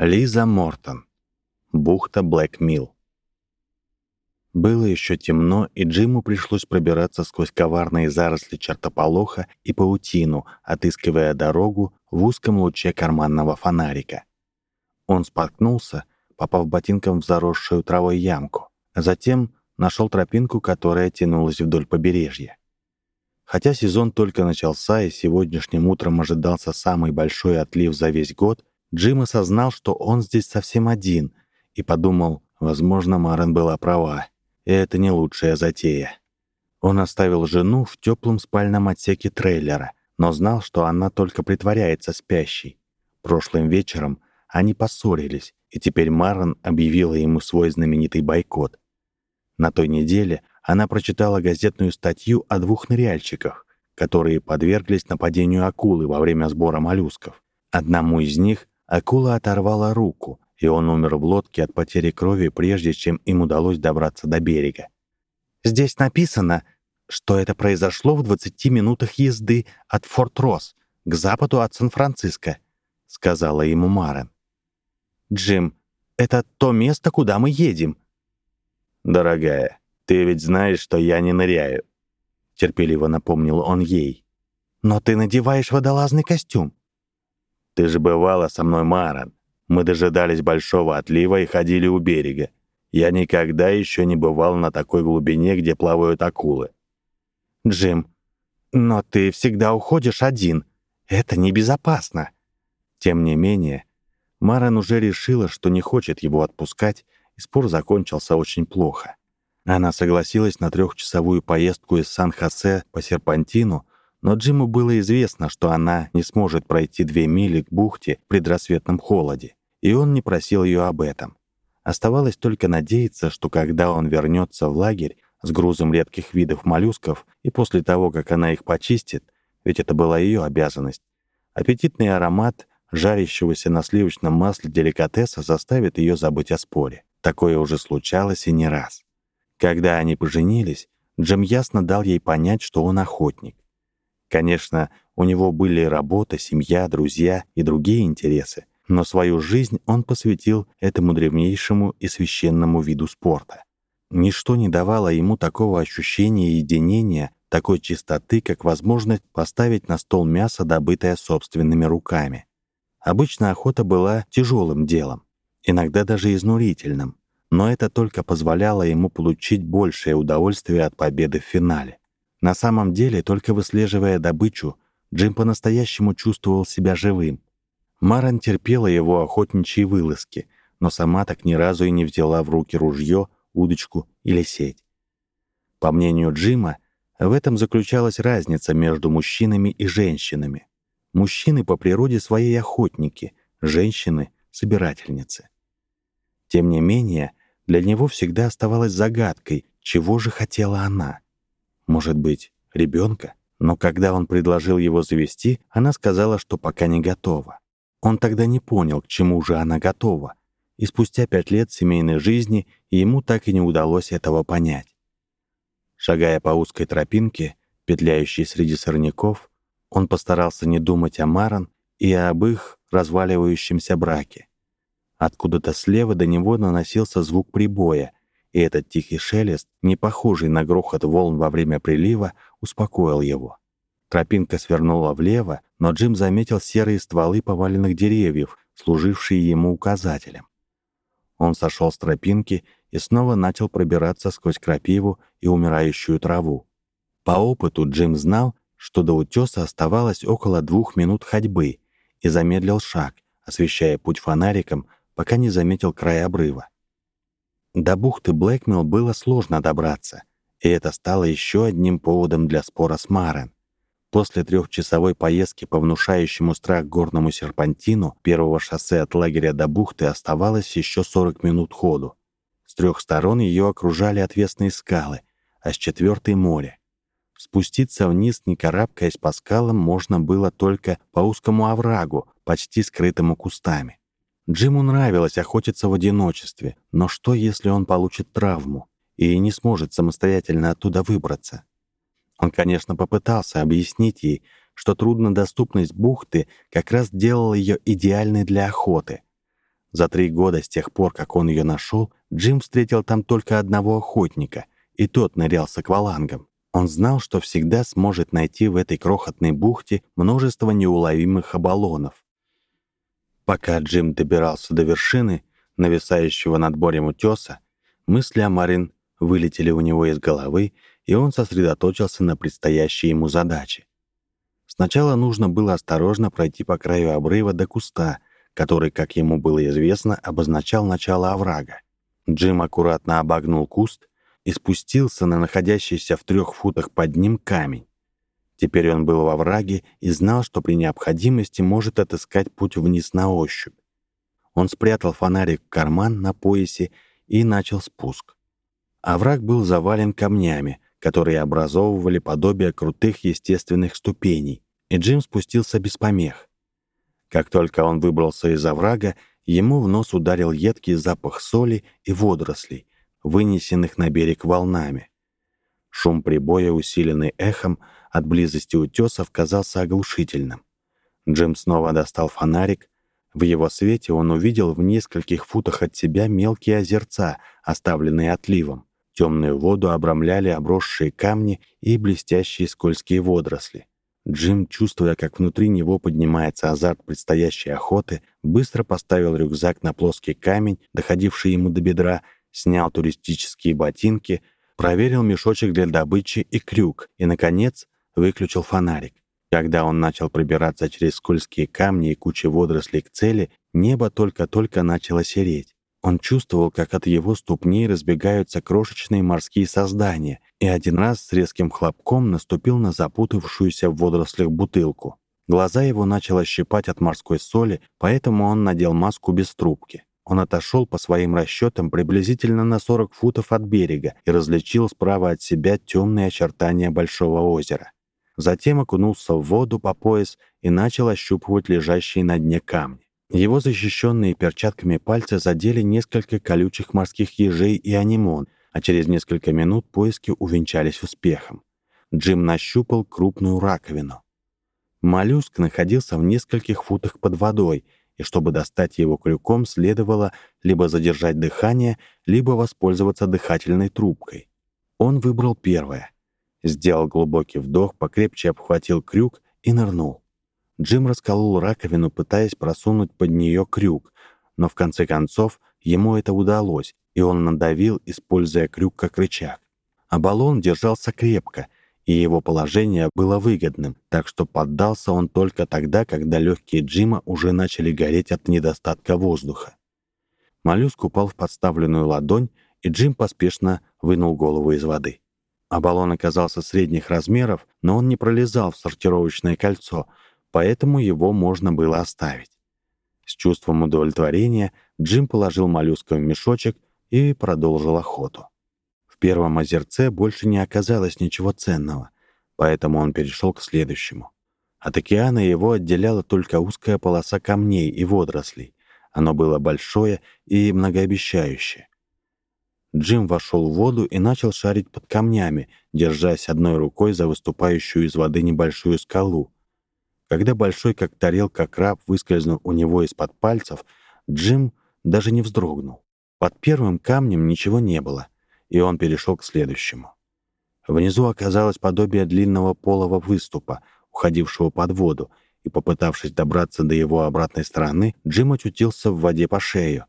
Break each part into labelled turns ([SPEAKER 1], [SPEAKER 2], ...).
[SPEAKER 1] Лиза Мортон. Бухта Блэк Милл. Было еще темно, и Джиму пришлось пробираться сквозь коварные заросли чертополоха и паутину, отыскивая дорогу в узком луче карманного фонарика. Он споткнулся, попав ботинком в заросшую травой ямку, затем нашел тропинку, которая тянулась вдоль побережья. Хотя сезон только начался и сегодняшним утром ожидался самый большой отлив за весь год, Джим осознал, что он здесь совсем один, и подумал, возможно, Марен была права и это не лучшая затея. Он оставил жену в теплом спальном отсеке трейлера, но знал, что она только притворяется спящей. Прошлым вечером они поссорились, и теперь Марон объявила ему свой знаменитый бойкот. На той неделе она прочитала газетную статью о двух ныряльщиках, которые подверглись нападению акулы во время сбора моллюсков. Одному из них акула оторвала руку, и он умер в лодке от потери крови, прежде чем им удалось добраться до берега. Здесь написано, что это произошло в 20 минутах езды от Форт-Росс к западу от Сан-Франциско, сказала ему Марен. Джим, это то место, куда мы едем. Дорогая, ты ведь знаешь, что я не ныряю, терпеливо напомнил он ей. Но ты надеваешь водолазный костюм. Ты же бывала со мной, Маран. Мы дожидались большого отлива и ходили у берега. Я никогда еще не бывал на такой глубине, где плавают акулы. Джим, но ты всегда уходишь один. Это небезопасно. Тем не менее, Марен уже решила, что не хочет его отпускать, и спор закончился очень плохо. Она согласилась на трехчасовую поездку из Сан-Хосе по Серпантину, но Джиму было известно, что она не сможет пройти две мили к бухте в предрассветном холоде, и он не просил ее об этом. Оставалось только надеяться, что когда он вернется в лагерь с грузом редких видов моллюсков и после того, как она их почистит, ведь это была ее обязанность, аппетитный аромат жарящегося на сливочном масле деликатеса заставит ее забыть о споре. Такое уже случалось и не раз. Когда они поженились, Джим ясно дал ей понять, что он охотник. Конечно, у него были работа, семья, друзья и другие интересы, но свою жизнь он посвятил этому древнейшему и священному виду спорта. Ничто не давало ему такого ощущения единения, такой чистоты, как возможность поставить на стол мясо, добытое собственными руками. Обычно охота была тяжелым делом, иногда даже изнурительным, но это только позволяло ему получить большее удовольствие от победы в финале. На самом деле, только выслеживая добычу, Джим по-настоящему чувствовал себя живым. Маран терпела его охотничьи вылазки, но сама так ни разу и не взяла в руки ружье, удочку или сеть. По мнению Джима, в этом заключалась разница между мужчинами и женщинами. Мужчины по природе своей охотники, женщины — собирательницы. Тем не менее, для него всегда оставалась загадкой, чего же хотела она — может быть, ребенка? Но когда он предложил его завести, она сказала, что пока не готова. Он тогда не понял, к чему же она готова. И спустя пять лет семейной жизни ему так и не удалось этого понять. Шагая по узкой тропинке, петляющей среди сорняков, он постарался не думать о Маран и об их разваливающемся браке. Откуда-то слева до него наносился звук прибоя, и этот тихий шелест, не похожий на грохот волн во время прилива, успокоил его. Тропинка свернула влево, но Джим заметил серые стволы поваленных деревьев, служившие ему указателем. Он сошел с тропинки и снова начал пробираться сквозь крапиву и умирающую траву. По опыту Джим знал, что до утеса оставалось около двух минут ходьбы, и замедлил шаг, освещая путь фонариком, пока не заметил край обрыва. До бухты Блэкмилл было сложно добраться, и это стало еще одним поводом для спора с Марен. После трехчасовой поездки по внушающему страх горному серпантину первого шоссе от лагеря до бухты оставалось еще 40 минут ходу. С трех сторон ее окружали отвесные скалы, а с четвертой — море. Спуститься вниз, не карабкаясь по скалам, можно было только по узкому оврагу, почти скрытому кустами. Джиму нравилось охотиться в одиночестве, но что, если он получит травму и не сможет самостоятельно оттуда выбраться? Он, конечно, попытался объяснить ей, что труднодоступность бухты как раз делала ее идеальной для охоты. За три года с тех пор, как он ее нашел, Джим встретил там только одного охотника, и тот нырял с аквалангом. Он знал, что всегда сможет найти в этой крохотной бухте множество неуловимых оболонов. Пока Джим добирался до вершины, нависающего над морем утеса, мысли о Марин вылетели у него из головы, и он сосредоточился на предстоящей ему задаче. Сначала нужно было осторожно пройти по краю обрыва до куста, который, как ему было известно, обозначал начало оврага. Джим аккуратно обогнул куст и спустился на находящийся в трех футах под ним камень. Теперь он был во враге и знал, что при необходимости может отыскать путь вниз на ощупь. Он спрятал фонарик в карман на поясе и начал спуск. Овраг был завален камнями, которые образовывали подобие крутых естественных ступеней, и Джим спустился без помех. Как только он выбрался из оврага, ему в нос ударил едкий запах соли и водорослей, вынесенных на берег волнами. Шум прибоя, усиленный эхом от близости утесов, казался оглушительным. Джим снова достал фонарик. В его свете он увидел в нескольких футах от себя мелкие озерца, оставленные отливом. Темную воду обрамляли обросшие камни и блестящие скользкие водоросли. Джим, чувствуя, как внутри него поднимается азарт предстоящей охоты, быстро поставил рюкзак на плоский камень, доходивший ему до бедра, снял туристические ботинки, проверил мешочек для добычи и крюк и, наконец, выключил фонарик. Когда он начал пробираться через скользкие камни и кучи водорослей к цели, небо только-только начало сереть. Он чувствовал, как от его ступней разбегаются крошечные морские создания, и один раз с резким хлопком наступил на запутавшуюся в водорослях бутылку. Глаза его начало щипать от морской соли, поэтому он надел маску без трубки. Он отошел по своим расчетам приблизительно на 40 футов от берега и различил справа от себя темные очертания большого озера. Затем окунулся в воду по пояс и начал ощупывать лежащие на дне камни. Его защищенные перчатками пальцы задели несколько колючих морских ежей и анимон, а через несколько минут поиски увенчались успехом. Джим нащупал крупную раковину. Моллюск находился в нескольких футах под водой, и чтобы достать его крюком, следовало либо задержать дыхание, либо воспользоваться дыхательной трубкой. Он выбрал первое. Сделал глубокий вдох, покрепче обхватил крюк и нырнул. Джим расколол раковину, пытаясь просунуть под нее крюк, но в конце концов ему это удалось, и он надавил, используя крюк как рычаг. А баллон держался крепко, и его положение было выгодным, так что поддался он только тогда, когда легкие Джима уже начали гореть от недостатка воздуха. Моллюск упал в подставленную ладонь, и Джим поспешно вынул голову из воды. А баллон оказался средних размеров, но он не пролезал в сортировочное кольцо — поэтому его можно было оставить. С чувством удовлетворения Джим положил моллюска в мешочек и продолжил охоту. В первом озерце больше не оказалось ничего ценного, поэтому он перешел к следующему. От океана его отделяла только узкая полоса камней и водорослей. Оно было большое и многообещающее. Джим вошел в воду и начал шарить под камнями, держась одной рукой за выступающую из воды небольшую скалу, когда большой, как тарелка, краб выскользнул у него из-под пальцев, Джим даже не вздрогнул. Под первым камнем ничего не было, и он перешел к следующему. Внизу оказалось подобие длинного полого выступа, уходившего под воду, и, попытавшись добраться до его обратной стороны, Джим очутился в воде по шею.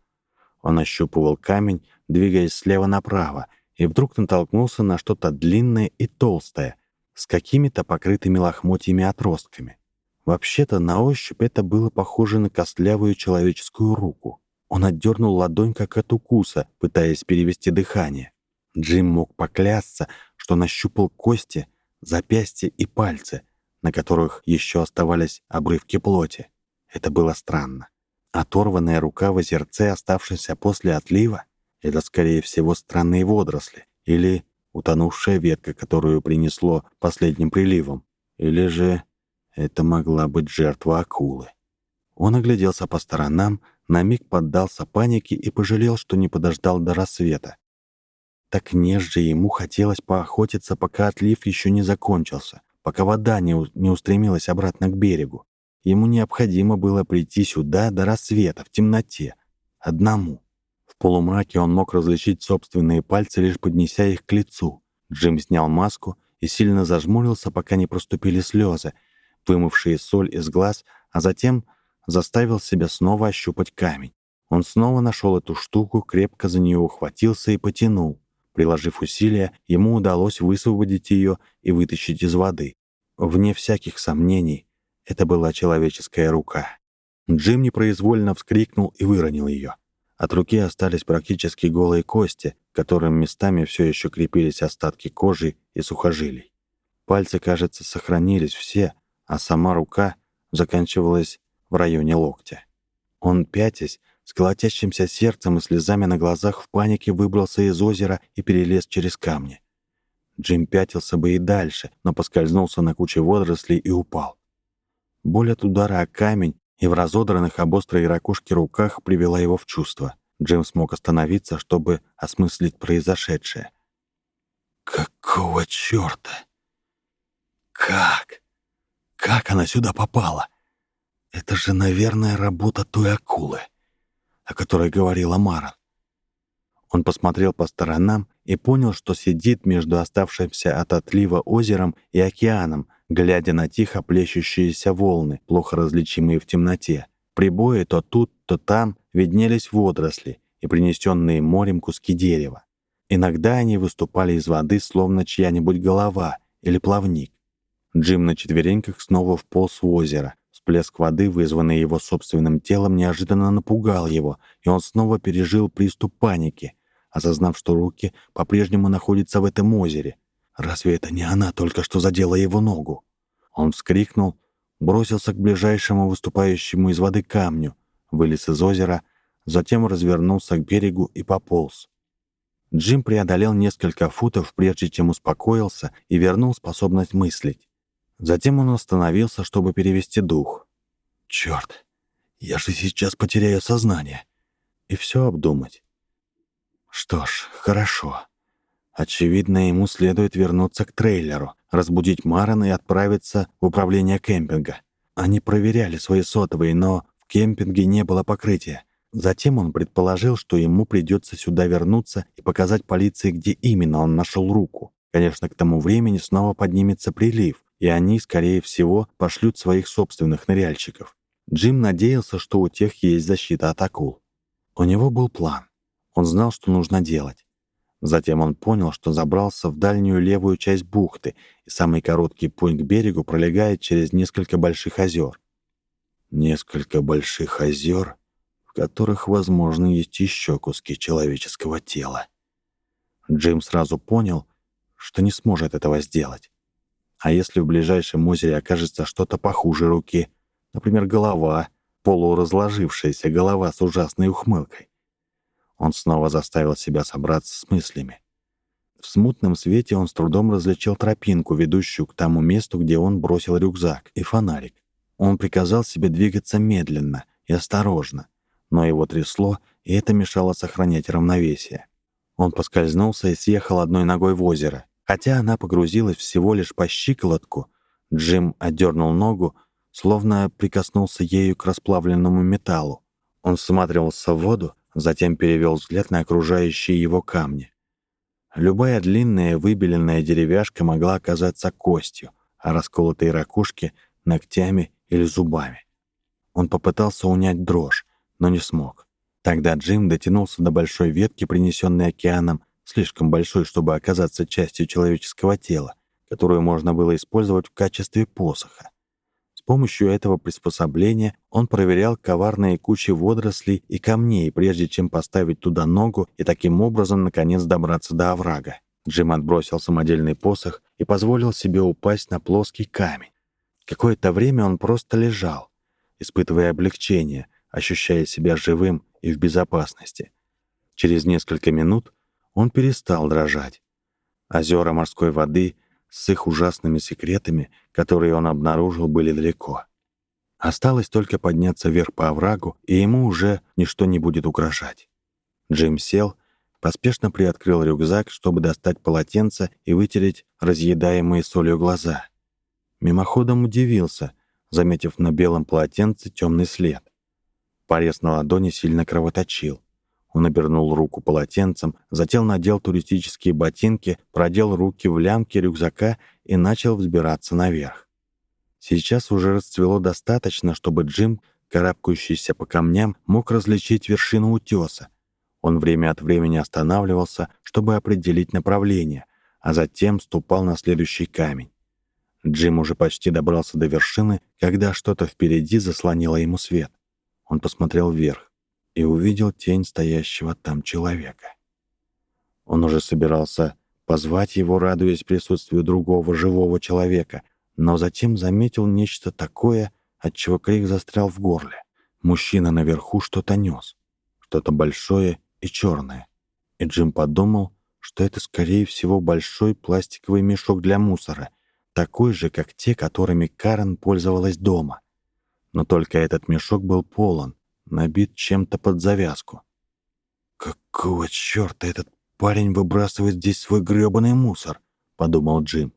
[SPEAKER 1] Он ощупывал камень, двигаясь слева направо, и вдруг натолкнулся на что-то длинное и толстое, с какими-то покрытыми лохмотьями отростками. Вообще-то на ощупь это было похоже на костлявую человеческую руку. Он отдернул ладонь, как от укуса, пытаясь перевести дыхание. Джим мог поклясться, что нащупал кости, запястья и пальцы, на которых еще оставались обрывки плоти. Это было странно. Оторванная рука в озерце, оставшаяся после отлива, это, скорее всего, странные водоросли или утонувшая ветка, которую принесло последним приливом, или же это могла быть жертва акулы. Он огляделся по сторонам, на миг поддался панике и пожалел, что не подождал до рассвета. Так нежже ему хотелось поохотиться, пока отлив еще не закончился, пока вода не, не устремилась обратно к берегу. Ему необходимо было прийти сюда до рассвета, в темноте. одному. В полумраке он мог различить собственные пальцы, лишь поднеся их к лицу. Джим снял маску и сильно зажмурился, пока не проступили слезы, вымывшие соль из глаз, а затем заставил себя снова ощупать камень. Он снова нашел эту штуку, крепко за нее ухватился и потянул. Приложив усилия, ему удалось высвободить ее и вытащить из воды. Вне всяких сомнений, это была человеческая рука. Джим непроизвольно вскрикнул и выронил ее. От руки остались практически голые кости, к которым местами все еще крепились остатки кожи и сухожилий. Пальцы, кажется, сохранились все, а сама рука заканчивалась в районе локтя. Он, пятясь, с колотящимся сердцем и слезами на глазах в панике выбрался из озера и перелез через камни. Джим пятился бы и дальше, но поскользнулся на куче водорослей и упал. Боль от удара о камень и в разодранных об острые ракушки руках привела его в чувство. Джим смог остановиться, чтобы осмыслить произошедшее. «Какого чёрта? Как? Как она сюда попала? Это же, наверное, работа той акулы, о которой говорила Мара. Он посмотрел по сторонам и понял, что сидит между оставшимся от отлива озером и океаном, глядя на тихо плещущиеся волны, плохо различимые в темноте. Прибои то тут, то там виднелись водоросли и принесенные морем куски дерева. Иногда они выступали из воды, словно чья-нибудь голова или плавник. Джим на четвереньках снова вполз в озеро. Всплеск воды, вызванный его собственным телом, неожиданно напугал его, и он снова пережил приступ паники, осознав, что руки по-прежнему находятся в этом озере. Разве это не она только что задела его ногу? Он вскрикнул, бросился к ближайшему выступающему из воды камню, вылез из озера, затем развернулся к берегу и пополз. Джим преодолел несколько футов, прежде чем успокоился и вернул способность мыслить. Затем он остановился, чтобы перевести дух. «Черт, я же сейчас потеряю сознание!» И все обдумать. Что ж, хорошо. Очевидно, ему следует вернуться к трейлеру, разбудить Маран и отправиться в управление кемпинга. Они проверяли свои сотовые, но в кемпинге не было покрытия. Затем он предположил, что ему придется сюда вернуться и показать полиции, где именно он нашел руку. Конечно, к тому времени снова поднимется прилив, и они, скорее всего, пошлют своих собственных ныряльщиков. Джим надеялся, что у тех есть защита от акул. У него был план. Он знал, что нужно делать. Затем он понял, что забрался в дальнюю левую часть бухты, и самый короткий путь к берегу пролегает через несколько больших озер. Несколько больших озер, в которых, возможно, есть еще куски человеческого тела. Джим сразу понял, что не сможет этого сделать. А если в ближайшем озере окажется что-то похуже руки, например, голова, полуразложившаяся голова с ужасной ухмылкой? Он снова заставил себя собраться с мыслями. В смутном свете он с трудом различил тропинку, ведущую к тому месту, где он бросил рюкзак, и фонарик. Он приказал себе двигаться медленно и осторожно, но его трясло, и это мешало сохранять равновесие. Он поскользнулся и съехал одной ногой в озеро. Хотя она погрузилась всего лишь по щиколотку, Джим отдернул ногу, словно прикоснулся ею к расплавленному металлу. Он всматривался в воду, затем перевел взгляд на окружающие его камни. Любая длинная выбеленная деревяшка могла оказаться костью, а расколотые ракушки — ногтями или зубами. Он попытался унять дрожь, но не смог. Тогда Джим дотянулся до большой ветки, принесенной океаном, слишком большой, чтобы оказаться частью человеческого тела, которую можно было использовать в качестве посоха помощью этого приспособления он проверял коварные кучи водорослей и камней, прежде чем поставить туда ногу и таким образом, наконец, добраться до оврага. Джим отбросил самодельный посох и позволил себе упасть на плоский камень. Какое-то время он просто лежал, испытывая облегчение, ощущая себя живым и в безопасности. Через несколько минут он перестал дрожать. Озера морской воды с их ужасными секретами, которые он обнаружил, были далеко. Осталось только подняться вверх по оврагу, и ему уже ничто не будет угрожать. Джим сел, поспешно приоткрыл рюкзак, чтобы достать полотенце и вытереть разъедаемые солью глаза. Мимоходом удивился, заметив на белом полотенце темный след. Порез на ладони сильно кровоточил. Он обернул руку полотенцем, затем надел туристические ботинки, продел руки в лямки рюкзака и начал взбираться наверх. Сейчас уже расцвело достаточно, чтобы Джим, карабкающийся по камням, мог различить вершину утеса. Он время от времени останавливался, чтобы определить направление, а затем ступал на следующий камень. Джим уже почти добрался до вершины, когда что-то впереди заслонило ему свет. Он посмотрел вверх и увидел тень стоящего там человека. Он уже собирался позвать его, радуясь присутствию другого живого человека, но затем заметил нечто такое, от чего крик застрял в горле. Мужчина наверху что-то нес, что-то большое и черное. И Джим подумал, что это, скорее всего, большой пластиковый мешок для мусора, такой же, как те, которыми Карен пользовалась дома. Но только этот мешок был полон, набит чем-то под завязку. «Какого черта этот парень выбрасывает здесь свой грёбаный мусор?» — подумал Джим.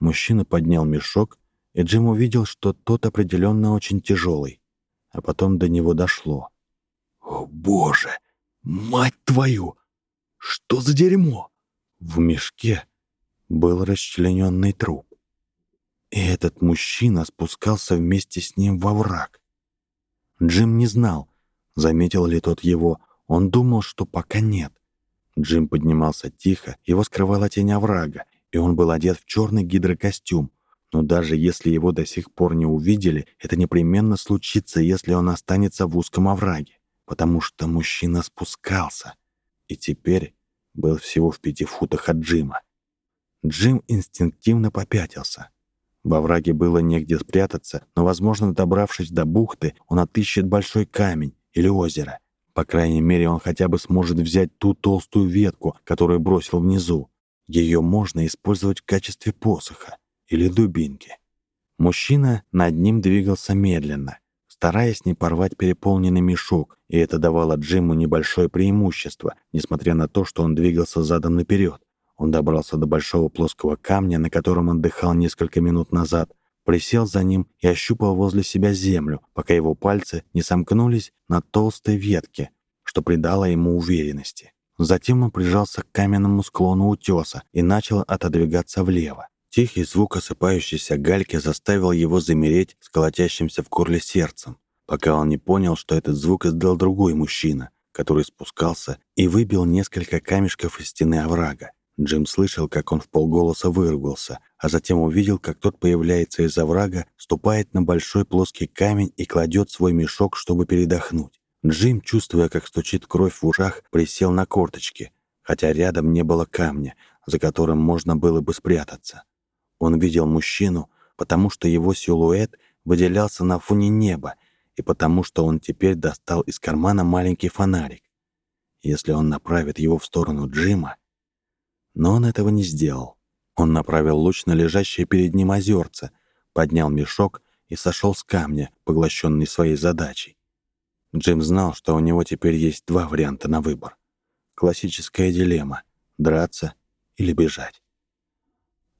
[SPEAKER 1] Мужчина поднял мешок, и Джим увидел, что тот определенно очень тяжелый. А потом до него дошло. «О, боже! Мать твою! Что за дерьмо?» В мешке был расчлененный труп. И этот мужчина спускался вместе с ним во враг. Джим не знал, заметил ли тот его. Он думал, что пока нет. Джим поднимался тихо, его скрывала тень оврага, и он был одет в черный гидрокостюм. Но даже если его до сих пор не увидели, это непременно случится, если он останется в узком овраге, потому что мужчина спускался и теперь был всего в пяти футах от Джима. Джим инстинктивно попятился. Во враге было негде спрятаться, но, возможно, добравшись до бухты, он отыщет большой камень или озеро. По крайней мере, он хотя бы сможет взять ту толстую ветку, которую бросил внизу. Ее можно использовать в качестве посоха или дубинки. Мужчина над ним двигался медленно, стараясь не порвать переполненный мешок, и это давало Джиму небольшое преимущество, несмотря на то, что он двигался задом наперед. Он добрался до большого плоского камня, на котором отдыхал несколько минут назад, присел за ним и ощупал возле себя землю, пока его пальцы не сомкнулись на толстой ветке, что придало ему уверенности. Затем он прижался к каменному склону утеса и начал отодвигаться влево. Тихий звук осыпающейся гальки заставил его замереть с колотящимся в горле сердцем, пока он не понял, что этот звук издал другой мужчина, который спускался и выбил несколько камешков из стены оврага. Джим слышал, как он в полголоса выругался, а затем увидел, как тот появляется из оврага, ступает на большой плоский камень и кладет свой мешок, чтобы передохнуть. Джим, чувствуя, как стучит кровь в ушах, присел на корточки, хотя рядом не было камня, за которым можно было бы спрятаться. Он видел мужчину, потому что его силуэт выделялся на фоне неба и потому что он теперь достал из кармана маленький фонарик. Если он направит его в сторону Джима, но он этого не сделал. Он направил луч на лежащее перед ним озерце, поднял мешок и сошел с камня, поглощенный своей задачей. Джим знал, что у него теперь есть два варианта на выбор. Классическая дилемма — драться или бежать.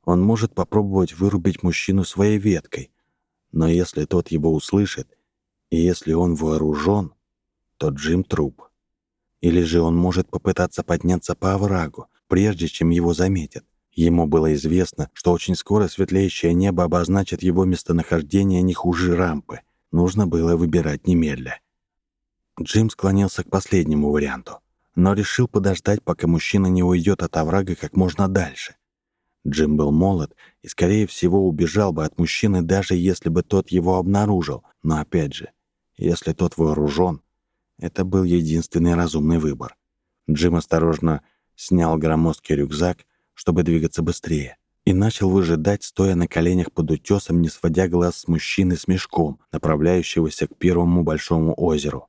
[SPEAKER 1] Он может попробовать вырубить мужчину своей веткой, но если тот его услышит, и если он вооружен, то Джим труп. Или же он может попытаться подняться по оврагу, прежде чем его заметят. Ему было известно, что очень скоро светлеющее небо обозначит его местонахождение не хуже рампы. Нужно было выбирать немедля. Джим склонился к последнему варианту, но решил подождать, пока мужчина не уйдет от оврага как можно дальше. Джим был молод и, скорее всего, убежал бы от мужчины, даже если бы тот его обнаружил. Но опять же, если тот вооружен, это был единственный разумный выбор. Джим осторожно снял громоздкий рюкзак, чтобы двигаться быстрее, и начал выжидать, стоя на коленях под утесом, не сводя глаз с мужчины с мешком, направляющегося к первому большому озеру.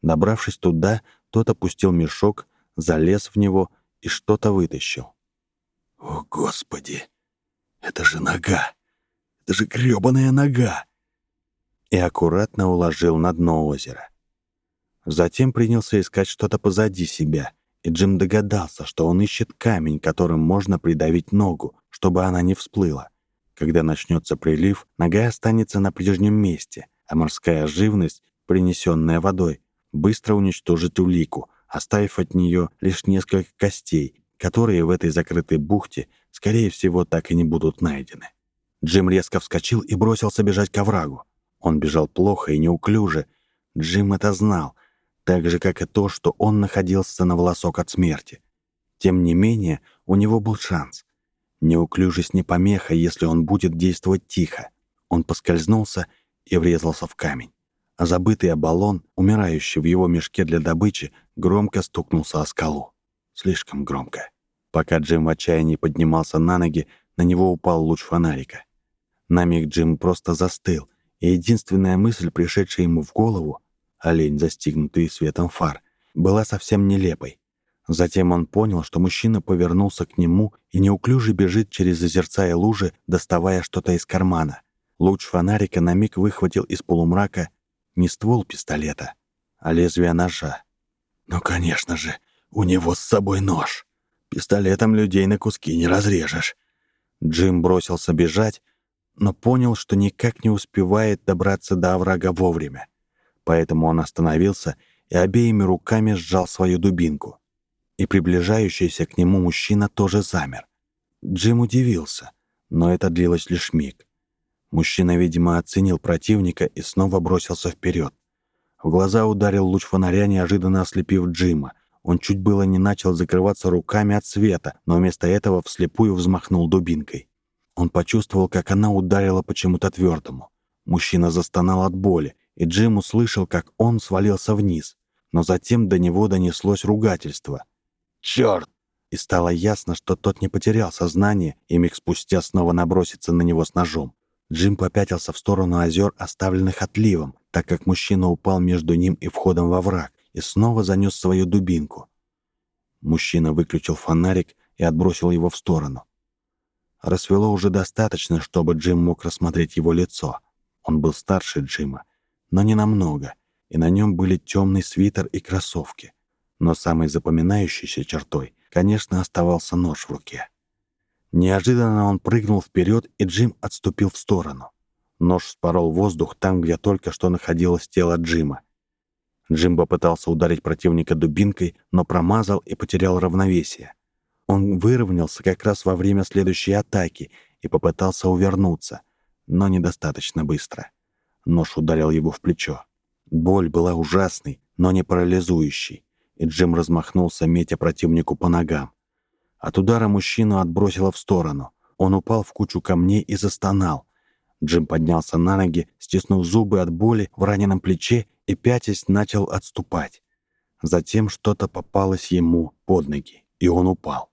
[SPEAKER 1] Добравшись туда, тот опустил мешок, залез в него и что-то вытащил. «О, Господи! Это же нога! Это же грёбаная нога!» И аккуратно уложил на дно озера. Затем принялся искать что-то позади себя — и Джим догадался, что он ищет камень, которым можно придавить ногу, чтобы она не всплыла. Когда начнется прилив, нога останется на прежнем месте, а морская живность принесенная водой, быстро уничтожить улику, оставив от нее лишь несколько костей, которые в этой закрытой бухте, скорее всего, так и не будут найдены. Джим резко вскочил и бросился бежать к оврагу. Он бежал плохо и неуклюже. Джим это знал, так же, как и то, что он находился на волосок от смерти. Тем не менее, у него был шанс. Неуклюжесть не помеха, если он будет действовать тихо. Он поскользнулся и врезался в камень. А забытый оболон, умирающий в его мешке для добычи, громко стукнулся о скалу. Слишком громко. Пока Джим в отчаянии поднимался на ноги, на него упал луч фонарика. На миг Джим просто застыл, и единственная мысль, пришедшая ему в голову, олень, застигнутый светом фар, была совсем нелепой. Затем он понял, что мужчина повернулся к нему и неуклюже бежит через озерца и лужи, доставая что-то из кармана. Луч фонарика на миг выхватил из полумрака не ствол пистолета, а лезвие ножа. Ну, конечно же, у него с собой нож. Пистолетом людей на куски не разрежешь. Джим бросился бежать, но понял, что никак не успевает добраться до оврага вовремя. Поэтому он остановился и обеими руками сжал свою дубинку и приближающийся к нему мужчина тоже замер. Джим удивился, но это длилось лишь миг. Мужчина, видимо, оценил противника и снова бросился вперед. В глаза ударил луч фонаря, неожиданно ослепив Джима. Он чуть было не начал закрываться руками от света, но вместо этого вслепую взмахнул дубинкой. Он почувствовал, как она ударила почему-то твердому. Мужчина застонал от боли, и Джим услышал, как он свалился вниз. Но затем до него донеслось ругательство. Черт! И стало ясно, что тот не потерял сознание и миг спустя снова набросится на него с ножом. Джим попятился в сторону озер, оставленных отливом, так как мужчина упал между ним и входом во враг, и снова занес свою дубинку. Мужчина выключил фонарик и отбросил его в сторону. Рассвело уже достаточно, чтобы Джим мог рассмотреть его лицо. Он был старше Джима, но не намного, и на нем были темный свитер и кроссовки но самой запоминающейся чертой, конечно, оставался нож в руке. Неожиданно он прыгнул вперед, и Джим отступил в сторону. Нож спорол воздух там, где только что находилось тело Джима. Джим попытался ударить противника дубинкой, но промазал и потерял равновесие. Он выровнялся как раз во время следующей атаки и попытался увернуться, но недостаточно быстро. Нож ударил его в плечо. Боль была ужасной, но не парализующей и Джим размахнулся, метя противнику по ногам. От удара мужчину отбросило в сторону. Он упал в кучу камней и застонал. Джим поднялся на ноги, стиснув зубы от боли в раненом плече и, пятясь, начал отступать. Затем что-то попалось ему под ноги, и он упал.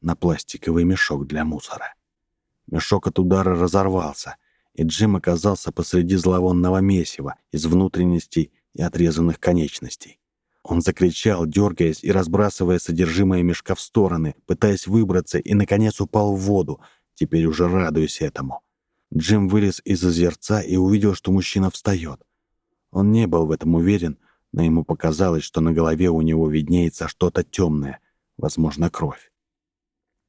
[SPEAKER 1] На пластиковый мешок для мусора. Мешок от удара разорвался, и Джим оказался посреди зловонного месива из внутренностей и отрезанных конечностей. Он закричал, дергаясь и разбрасывая содержимое мешка в стороны, пытаясь выбраться, и, наконец, упал в воду, теперь уже радуясь этому. Джим вылез из озерца и увидел, что мужчина встает. Он не был в этом уверен, но ему показалось, что на голове у него виднеется что-то темное, возможно, кровь.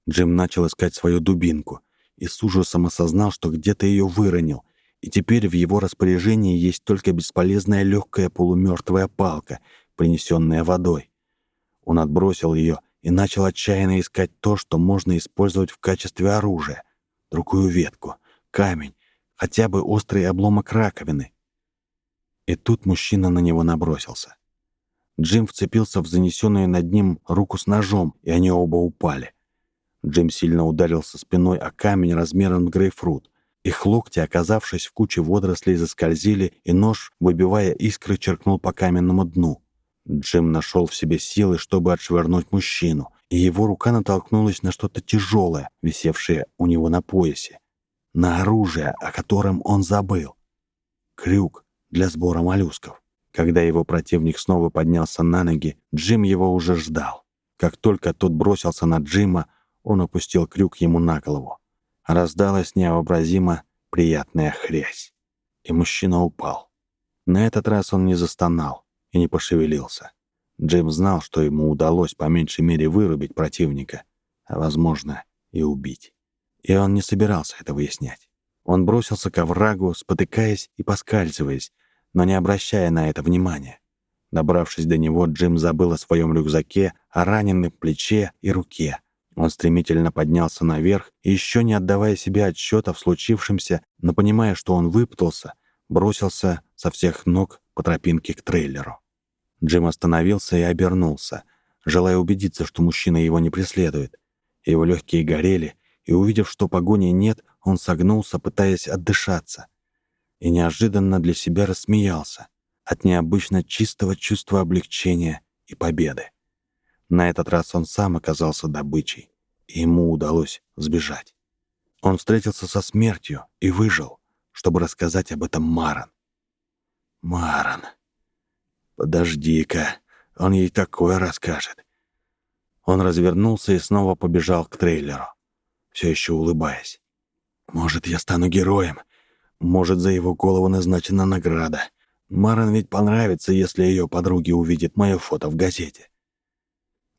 [SPEAKER 1] Джим начал искать свою дубинку и с ужасом осознал, что где-то ее выронил, и теперь в его распоряжении есть только бесполезная легкая полумертвая палка — принесенная водой. Он отбросил ее и начал отчаянно искать то, что можно использовать в качестве оружия. Другую ветку, камень, хотя бы острый обломок раковины. И тут мужчина на него набросился. Джим вцепился в занесенную над ним руку с ножом, и они оба упали. Джим сильно ударился спиной о камень размером с грейпфрут. Их локти, оказавшись в куче водорослей, заскользили, и нож, выбивая искры, черкнул по каменному дну. Джим нашел в себе силы, чтобы отшвырнуть мужчину, и его рука натолкнулась на что-то тяжелое, висевшее у него на поясе. На оружие, о котором он забыл. Крюк для сбора моллюсков. Когда его противник снова поднялся на ноги, Джим его уже ждал. Как только тот бросился на Джима, он опустил крюк ему на голову. Раздалась невообразимо приятная хрясь. И мужчина упал. На этот раз он не застонал и не пошевелился. Джим знал, что ему удалось по меньшей мере вырубить противника, а, возможно, и убить. И он не собирался это выяснять. Он бросился к оврагу, спотыкаясь и поскальзываясь, но не обращая на это внимания. Добравшись до него, Джим забыл о своем рюкзаке, о раненом плече и руке. Он стремительно поднялся наверх еще не отдавая себе отчета в случившемся, но понимая, что он выпутался, бросился со всех ног по тропинке к трейлеру. Джим остановился и обернулся, желая убедиться, что мужчина его не преследует. Его легкие горели, и, увидев, что погони нет, он согнулся, пытаясь отдышаться. И неожиданно для себя рассмеялся от необычно чистого чувства облегчения и победы. На этот раз он сам оказался добычей, и ему удалось сбежать. Он встретился со смертью и выжил, чтобы рассказать об этом Маран. Маран. Подожди-ка, он ей такое расскажет. Он развернулся и снова побежал к трейлеру, все еще улыбаясь. Может, я стану героем. Может, за его голову назначена награда. Маран ведь понравится, если ее подруги увидят мое фото в газете.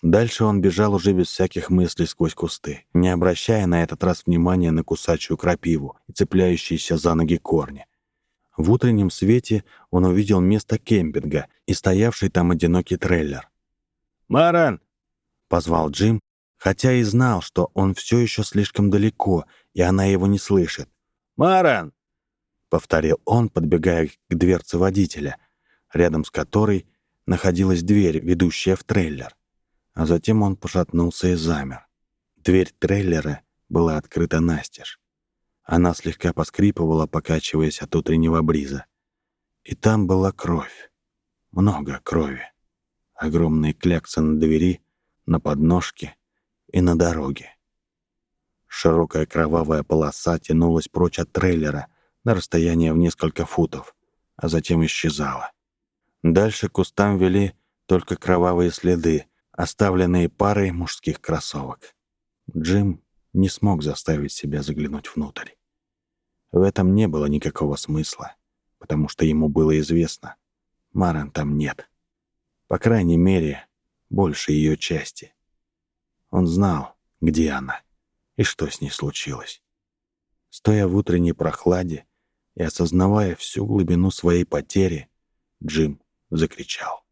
[SPEAKER 1] Дальше он бежал уже без всяких мыслей сквозь кусты, не обращая на этот раз внимания на кусачую крапиву и цепляющиеся за ноги корни. В утреннем свете он увидел место кемпинга и стоявший там одинокий трейлер. «Маран!» — позвал Джим, хотя и знал, что он все еще слишком далеко, и она его не слышит. «Маран!» — повторил он, подбегая к дверце водителя, рядом с которой находилась дверь, ведущая в трейлер а затем он пошатнулся и замер. Дверь трейлера была открыта настежь. Она слегка поскрипывала, покачиваясь от утреннего бриза. И там была кровь. Много крови. Огромные кляксы на двери, на подножке и на дороге. Широкая кровавая полоса тянулась прочь от трейлера на расстояние в несколько футов, а затем исчезала. Дальше кустам вели только кровавые следы, оставленные парой мужских кроссовок. Джим не смог заставить себя заглянуть внутрь. В этом не было никакого смысла, потому что ему было известно, Маран там нет. По крайней мере, больше ее части. Он знал, где она и что с ней случилось. Стоя в утренней прохладе и осознавая всю глубину своей потери, Джим закричал.